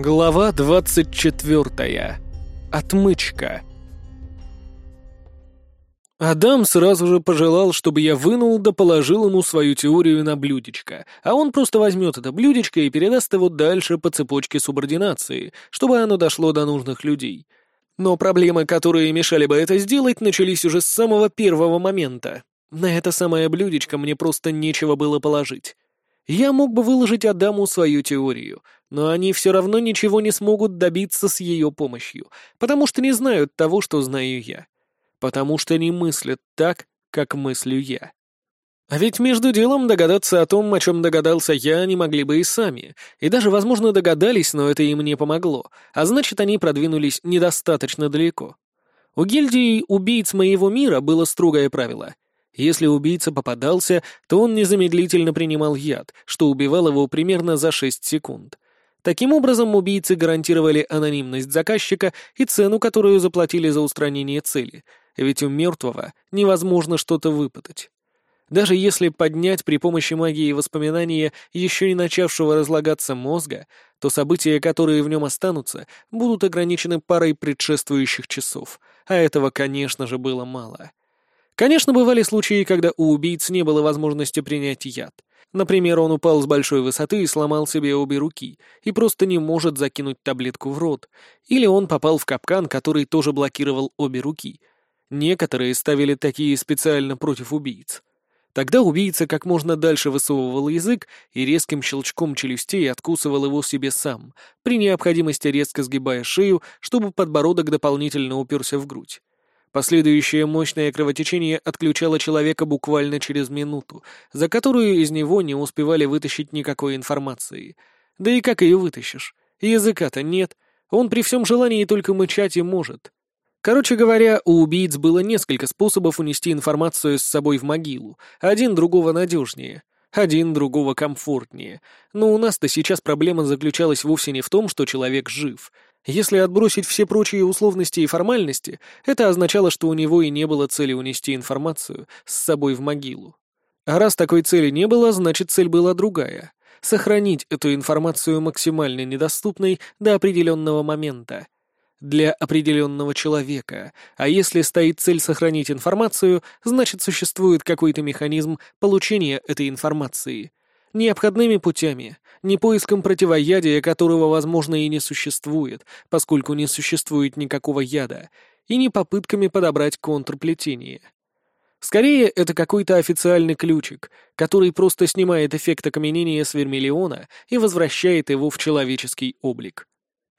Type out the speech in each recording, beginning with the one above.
Глава 24. Отмычка. Адам сразу же пожелал, чтобы я вынул да положил ему свою теорию на блюдечко, а он просто возьмет это блюдечко и передаст его дальше по цепочке субординации, чтобы оно дошло до нужных людей. Но проблемы, которые мешали бы это сделать, начались уже с самого первого момента. На это самое блюдечко мне просто нечего было положить. Я мог бы выложить Адаму свою теорию, но они все равно ничего не смогут добиться с ее помощью, потому что не знают того, что знаю я. Потому что не мыслят так, как мыслю я. А ведь между делом догадаться о том, о чем догадался я, они могли бы и сами, и даже, возможно, догадались, но это им не помогло, а значит, они продвинулись недостаточно далеко. У гильдии убийц моего мира было строгое правило — если убийца попадался, то он незамедлительно принимал яд, что убивал его примерно за 6 секунд. Таким образом, убийцы гарантировали анонимность заказчика и цену, которую заплатили за устранение цели, ведь у мертвого невозможно что-то выпытать. Даже если поднять при помощи магии воспоминания еще не начавшего разлагаться мозга, то события, которые в нем останутся, будут ограничены парой предшествующих часов, а этого, конечно же, было мало. Конечно, бывали случаи, когда у убийц не было возможности принять яд. Например, он упал с большой высоты и сломал себе обе руки, и просто не может закинуть таблетку в рот. Или он попал в капкан, который тоже блокировал обе руки. Некоторые ставили такие специально против убийц. Тогда убийца как можно дальше высовывал язык и резким щелчком челюстей откусывал его себе сам, при необходимости резко сгибая шею, чтобы подбородок дополнительно уперся в грудь. Последующее мощное кровотечение отключало человека буквально через минуту, за которую из него не успевали вытащить никакой информации. Да и как ее вытащишь? Языка-то нет, он при всем желании только мычать и может. Короче говоря, у убийц было несколько способов унести информацию с собой в могилу, один другого надежнее, один другого комфортнее. Но у нас-то сейчас проблема заключалась вовсе не в том, что человек жив — если отбросить все прочие условности и формальности, это означало, что у него и не было цели унести информацию с собой в могилу. А раз такой цели не было, значит цель была другая — сохранить эту информацию максимально недоступной до определенного момента. Для определенного человека. А если стоит цель сохранить информацию, значит существует какой-то механизм получения этой информации. Необходными путями, не поиском противоядия, которого, возможно, и не существует, поскольку не существует никакого яда, и не попытками подобрать контрплетение. Скорее, это какой-то официальный ключик, который просто снимает эффект окаменения с вермиллиона и возвращает его в человеческий облик.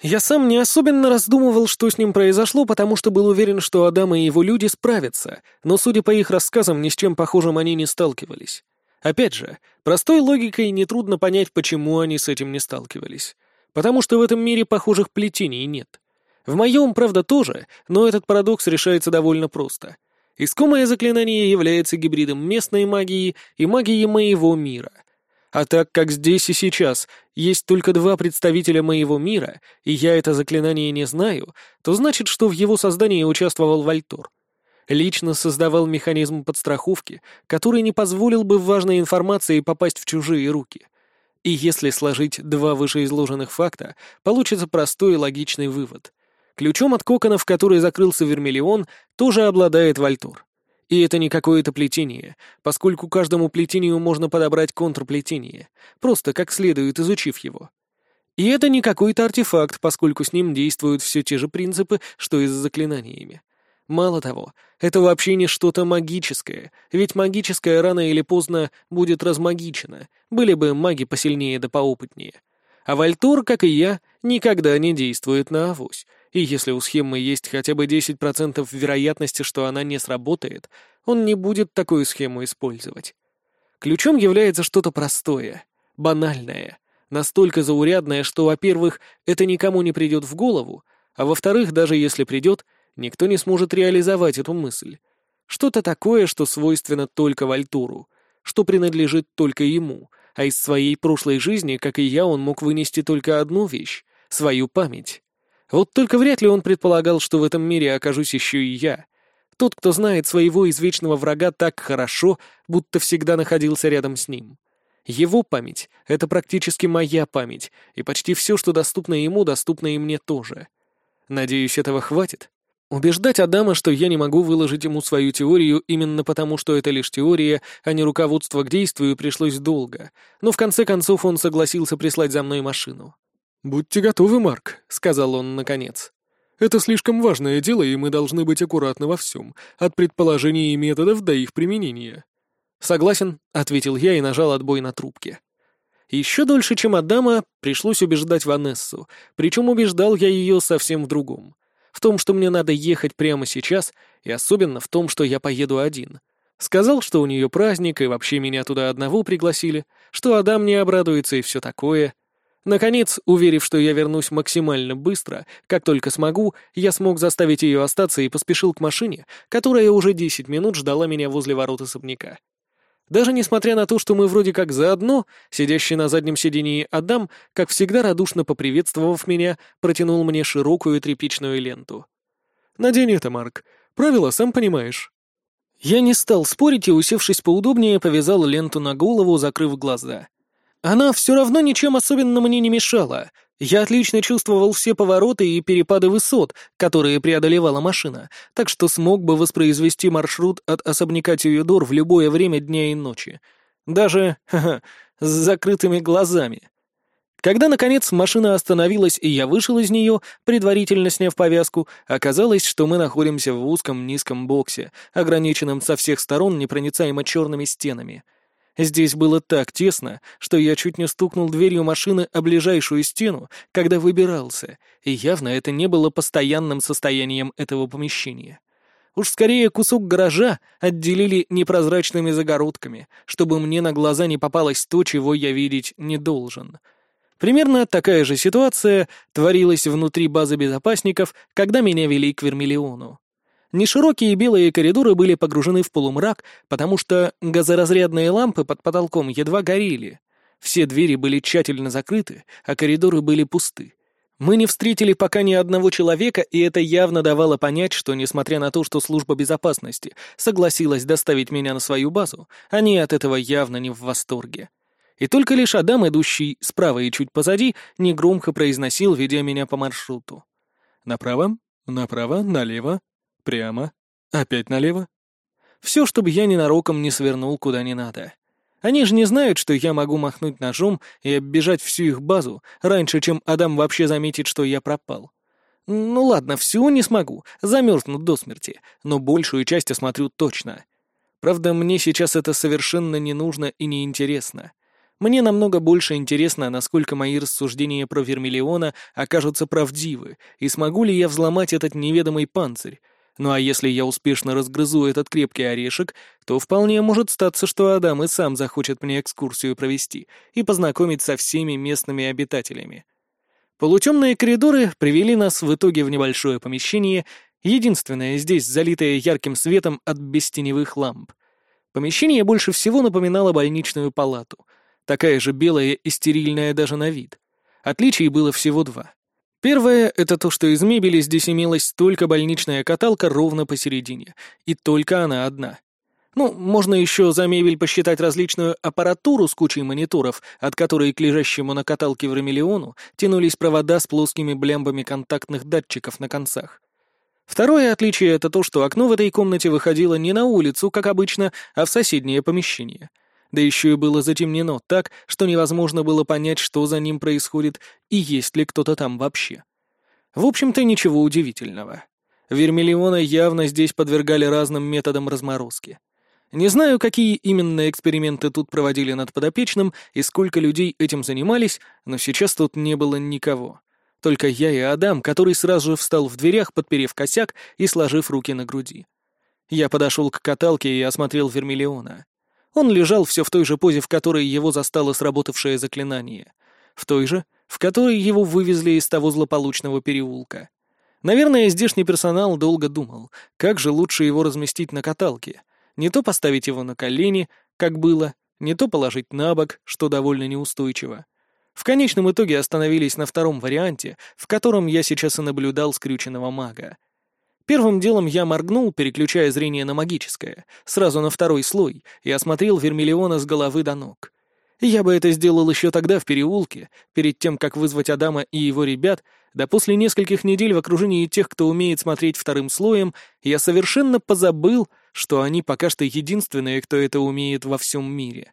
Я сам не особенно раздумывал, что с ним произошло, потому что был уверен, что Адам и его люди справятся, но, судя по их рассказам, ни с чем похожим они не сталкивались. Опять же, простой логикой нетрудно понять, почему они с этим не сталкивались. Потому что в этом мире похожих плетений нет. В моем, правда, тоже, но этот парадокс решается довольно просто. Искомое заклинание является гибридом местной магии и магии моего мира. А так как здесь и сейчас есть только два представителя моего мира, и я это заклинание не знаю, то значит, что в его создании участвовал Вальтор лично создавал механизм подстраховки, который не позволил бы важной информации попасть в чужие руки. И если сложить два вышеизложенных факта, получится простой и логичный вывод. Ключом от кокона, в который закрылся Вермиллион, тоже обладает Вальтор. И это не какое-то плетение, поскольку каждому плетению можно подобрать контрплетение, просто как следует изучив его. И это не какой-то артефакт, поскольку с ним действуют все те же принципы, что и с заклинаниями. Мало того, это вообще не что-то магическое, ведь магическое рано или поздно будет размагичено, были бы маги посильнее да поопытнее. А Вальтур, как и я, никогда не действует на авось, и если у схемы есть хотя бы 10% вероятности, что она не сработает, он не будет такую схему использовать. Ключом является что-то простое, банальное, настолько заурядное, что, во-первых, это никому не придет в голову, а во-вторых, даже если придет — никто не сможет реализовать эту мысль. Что-то такое, что свойственно только Вальтуру, что принадлежит только ему, а из своей прошлой жизни, как и я, он мог вынести только одну вещь — свою память. Вот только вряд ли он предполагал, что в этом мире окажусь еще и я. Тот, кто знает своего извечного врага так хорошо, будто всегда находился рядом с ним. Его память — это практически моя память, и почти все, что доступно ему, доступно и мне тоже. Надеюсь, этого хватит. Убеждать Адама, что я не могу выложить ему свою теорию именно потому, что это лишь теория, а не руководство к действию, пришлось долго, но в конце концов он согласился прислать за мной машину. «Будьте готовы, Марк», — сказал он наконец. «Это слишком важное дело, и мы должны быть аккуратны во всем, от предположений и методов до их применения». «Согласен», — ответил я и нажал отбой на трубке. Еще дольше, чем Адама, пришлось убеждать Ванессу, причем убеждал я ее совсем в другом. В том, что мне надо ехать прямо сейчас, и особенно в том, что я поеду один. Сказал, что у нее праздник, и вообще меня туда одного пригласили, что Адам не обрадуется и все такое. Наконец, уверив, что я вернусь максимально быстро, как только смогу, я смог заставить ее остаться и поспешил к машине, которая уже десять минут ждала меня возле ворот особняка. Даже несмотря на то, что мы вроде как заодно, сидящий на заднем сидении Адам, как всегда радушно поприветствовав меня, протянул мне широкую тряпичную ленту. «Надень это, Марк. Правила сам понимаешь». Я не стал спорить и, усевшись поудобнее, повязал ленту на голову, закрыв глаза. Она все равно ничем особенно мне не мешала, я отлично чувствовал все повороты и перепады высот, которые преодолевала машина, так что смог бы воспроизвести маршрут от особняка Тююдор в любое время дня и ночи. Даже, ха-ха, с закрытыми глазами. Когда, наконец, машина остановилась, и я вышел из нее, предварительно сняв повязку, оказалось, что мы находимся в узком низком боксе, ограниченном со всех сторон непроницаемо черными стенами — Здесь было так тесно, что я чуть не стукнул дверью машины о ближайшую стену, когда выбирался, и явно это не было постоянным состоянием этого помещения. Уж скорее кусок гаража отделили непрозрачными загородками, чтобы мне на глаза не попалось то, чего я видеть не должен. Примерно такая же ситуация творилась внутри базы безопасников, когда меня вели к Вермиллиону. Неширокие белые коридоры были погружены в полумрак, потому что газоразрядные лампы под потолком едва горели. Все двери были тщательно закрыты, а коридоры были пусты. Мы не встретили пока ни одного человека, и это явно давало понять, что, несмотря на то, что служба безопасности согласилась доставить меня на свою базу, они от этого явно не в восторге. И только лишь Адам, идущий справа и чуть позади, негромко произносил, ведя меня по маршруту. «Направо, направо, налево, Прямо. Опять налево. Все, чтобы я ненароком не свернул куда не надо. Они же не знают, что я могу махнуть ножом и оббежать всю их базу, раньше, чем Адам вообще заметит, что я пропал. Ну ладно, всю не смогу, замерзнут до смерти, но большую часть осмотрю точно. Правда, мне сейчас это совершенно не нужно и не интересно. Мне намного больше интересно, насколько мои рассуждения про Вермиллиона окажутся правдивы, и смогу ли я взломать этот неведомый панцирь, ну а если я успешно разгрызу этот крепкий орешек, то вполне может статься, что Адам и сам захочет мне экскурсию провести и познакомить со всеми местными обитателями. Полутемные коридоры привели нас в итоге в небольшое помещение, единственное здесь залитое ярким светом от бестеневых ламп. Помещение больше всего напоминало больничную палату, такая же белая и стерильная даже на вид. Отличий было всего два. Первое — это то, что из мебели здесь имелась только больничная каталка ровно посередине, и только она одна. Ну, можно еще за мебель посчитать различную аппаратуру с кучей мониторов, от которой к лежащему на каталке в Ромелиону тянулись провода с плоскими блямбами контактных датчиков на концах. Второе отличие — это то, что окно в этой комнате выходило не на улицу, как обычно, а в соседнее помещение — да еще и было затемнено так, что невозможно было понять, что за ним происходит и есть ли кто-то там вообще. В общем-то, ничего удивительного. Вермиллиона явно здесь подвергали разным методам разморозки. Не знаю, какие именно эксперименты тут проводили над подопечным и сколько людей этим занимались, но сейчас тут не было никого. Только я и Адам, который сразу встал в дверях, подперев косяк и сложив руки на груди. Я подошел к каталке и осмотрел Вермиллиона. Он лежал все в той же позе, в которой его застало сработавшее заклинание. В той же, в которой его вывезли из того злополучного переулка. Наверное, здешний персонал долго думал, как же лучше его разместить на каталке. Не то поставить его на колени, как было, не то положить на бок, что довольно неустойчиво. В конечном итоге остановились на втором варианте, в котором я сейчас и наблюдал скрюченного мага. Первым делом я моргнул, переключая зрение на магическое, сразу на второй слой, и осмотрел Вермиллиона с головы до ног. Я бы это сделал еще тогда в переулке, перед тем, как вызвать Адама и его ребят, да после нескольких недель в окружении тех, кто умеет смотреть вторым слоем, я совершенно позабыл, что они пока что единственные, кто это умеет во всем мире.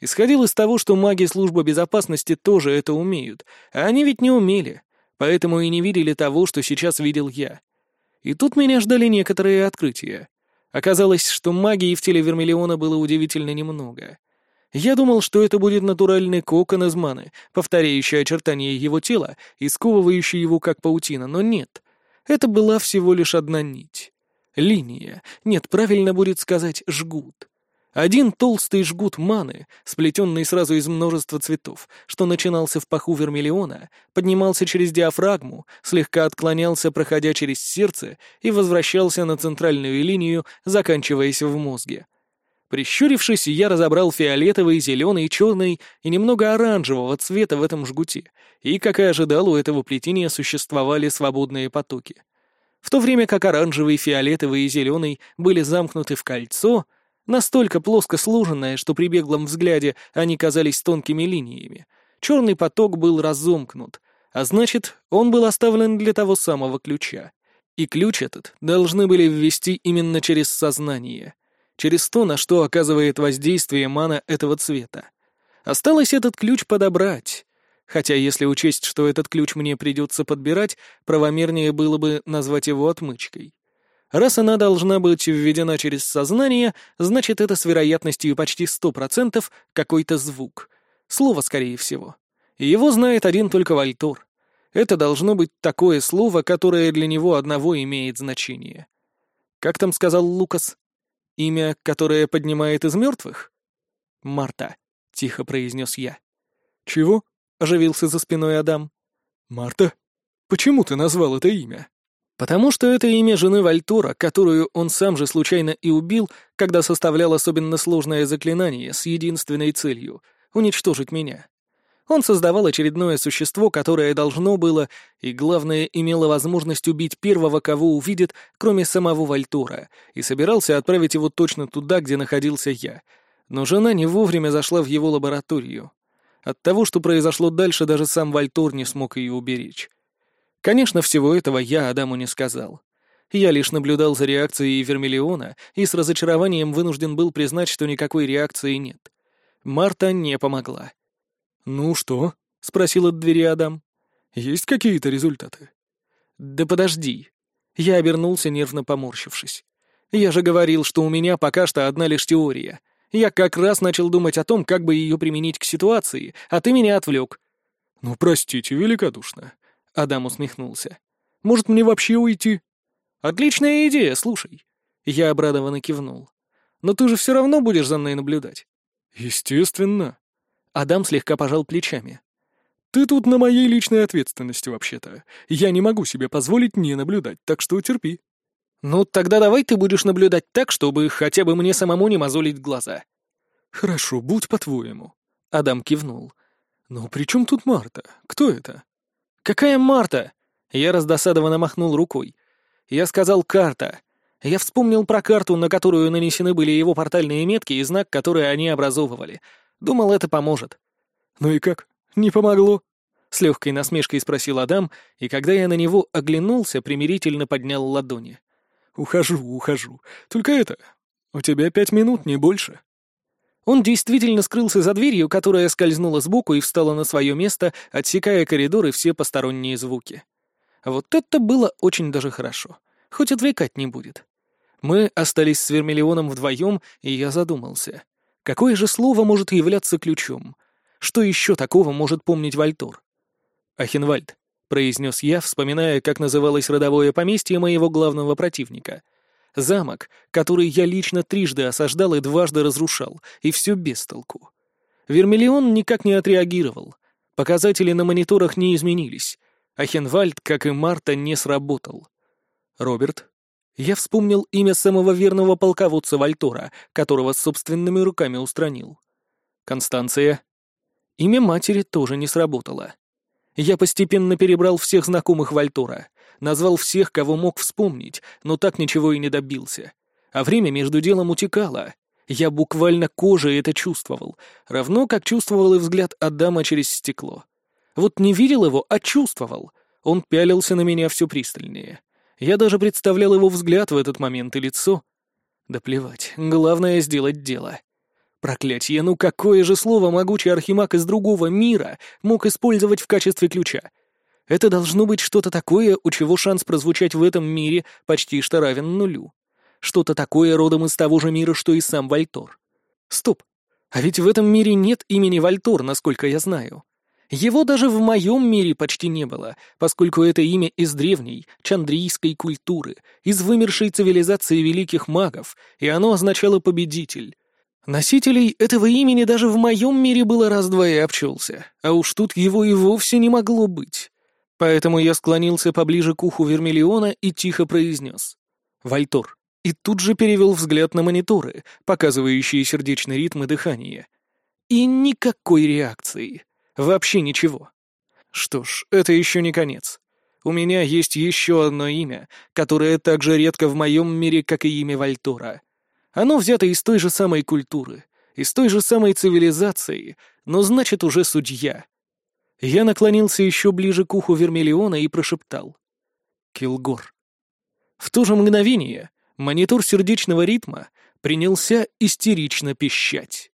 Исходил из того, что маги службы безопасности тоже это умеют, а они ведь не умели, поэтому и не видели того, что сейчас видел я. И тут меня ждали некоторые открытия. Оказалось, что магии в теле Вермиллиона было удивительно немного. Я думал, что это будет натуральный кокон из маны, повторяющий очертания его тела и сковывающий его как паутина, но нет. Это была всего лишь одна нить. Линия. Нет, правильно будет сказать «жгут». Один толстый жгут маны, сплетенный сразу из множества цветов, что начинался в паху вермиллиона, поднимался через диафрагму, слегка отклонялся, проходя через сердце, и возвращался на центральную линию, заканчиваясь в мозге. Прищурившись, я разобрал фиолетовый, зеленый, черный и немного оранжевого цвета в этом жгуте, и, как и ожидал, у этого плетения существовали свободные потоки. В то время как оранжевый, фиолетовый и зеленый были замкнуты в кольцо — настолько плоско сложенное, что при беглом взгляде они казались тонкими линиями. Черный поток был разомкнут, а значит, он был оставлен для того самого ключа. И ключ этот должны были ввести именно через сознание, через то, на что оказывает воздействие мана этого цвета. Осталось этот ключ подобрать, хотя если учесть, что этот ключ мне придется подбирать, правомернее было бы назвать его отмычкой. Раз она должна быть введена через сознание, значит, это с вероятностью почти 100% какой-то звук. Слово, скорее всего. Его знает один только Вальтор. Это должно быть такое слово, которое для него одного имеет значение. Как там сказал Лукас? Имя, которое поднимает из мертвых? Марта, — тихо произнес я. Чего? — оживился за спиной Адам. Марта? Почему ты назвал это имя? Потому что это имя жены Вальтора, которую он сам же случайно и убил, когда составлял особенно сложное заклинание с единственной целью — уничтожить меня. Он создавал очередное существо, которое должно было, и, главное, имело возможность убить первого, кого увидит, кроме самого Вальтора, и собирался отправить его точно туда, где находился я. Но жена не вовремя зашла в его лабораторию. От того, что произошло дальше, даже сам Вальтор не смог ее уберечь. Конечно, всего этого я Адаму не сказал. Я лишь наблюдал за реакцией Вермиллиона и с разочарованием вынужден был признать, что никакой реакции нет. Марта не помогла. «Ну что?» — спросил от двери Адам. «Есть какие-то результаты?» «Да подожди». Я обернулся, нервно поморщившись. «Я же говорил, что у меня пока что одна лишь теория. Я как раз начал думать о том, как бы ее применить к ситуации, а ты меня отвлек». «Ну, простите, великодушно. Адам усмехнулся. «Может, мне вообще уйти?» «Отличная идея, слушай». Я обрадованно кивнул. «Но ты же все равно будешь за мной наблюдать». «Естественно». Адам слегка пожал плечами. «Ты тут на моей личной ответственности, вообще-то. Я не могу себе позволить не наблюдать, так что терпи». «Ну, тогда давай ты будешь наблюдать так, чтобы хотя бы мне самому не мозолить глаза». «Хорошо, будь по-твоему». Адам кивнул. «Но при чем тут Марта? Кто это?» «Какая Марта?» Я раздосадованно махнул рукой. Я сказал «карта». Я вспомнил про карту, на которую нанесены были его портальные метки и знак, который они образовывали. Думал, это поможет. «Ну и как? Не помогло?» С легкой насмешкой спросил Адам, и когда я на него оглянулся, примирительно поднял ладони. «Ухожу, ухожу. Только это... У тебя пять минут, не больше». Он действительно скрылся за дверью, которая скользнула сбоку и встала на свое место, отсекая коридор и все посторонние звуки. Вот это было очень даже хорошо. Хоть отвлекать не будет. Мы остались с Вермиллионом вдвоем, и я задумался. Какое же слово может являться ключом? Что еще такого может помнить Вальтор? «Ахенвальд», — произнес я, вспоминая, как называлось родовое поместье моего главного противника — Замок, который я лично трижды осаждал и дважды разрушал, и все без толку. Вермиллион никак не отреагировал. Показатели на мониторах не изменились. А Хенвальд, как и Марта, не сработал. Роберт. Я вспомнил имя самого верного полководца Вальтора, которого собственными руками устранил. Констанция. Имя матери тоже не сработало. Я постепенно перебрал всех знакомых Вальтора назвал всех, кого мог вспомнить, но так ничего и не добился. А время между делом утекало. Я буквально кожей это чувствовал, равно как чувствовал и взгляд Адама через стекло. Вот не видел его, а чувствовал. Он пялился на меня все пристальнее. Я даже представлял его взгляд в этот момент и лицо. Да плевать, главное — сделать дело. Проклятье, ну какое же слово могучий архимаг из другого мира мог использовать в качестве ключа? Это должно быть что-то такое, у чего шанс прозвучать в этом мире почти что равен нулю. Что-то такое родом из того же мира, что и сам Вальтор. Стоп, а ведь в этом мире нет имени Вальтор, насколько я знаю. Его даже в моем мире почти не было, поскольку это имя из древней, чандрийской культуры, из вымершей цивилизации великих магов, и оно означало «победитель». Носителей этого имени даже в моем мире было раз-два и обчелся, а уж тут его и вовсе не могло быть. Поэтому я склонился поближе к уху Вермиллиона и тихо произнес «Вальтор» и тут же перевел взгляд на мониторы, показывающие сердечный ритм и дыхание. И никакой реакции. Вообще ничего. Что ж, это еще не конец. У меня есть еще одно имя, которое так же редко в моем мире, как и имя Вальтора. Оно взято из той же самой культуры, из той же самой цивилизации, но значит уже судья. Я наклонился еще ближе к уху Вермиллиона и прошептал. «Килгор». В то же мгновение монитор сердечного ритма принялся истерично пищать.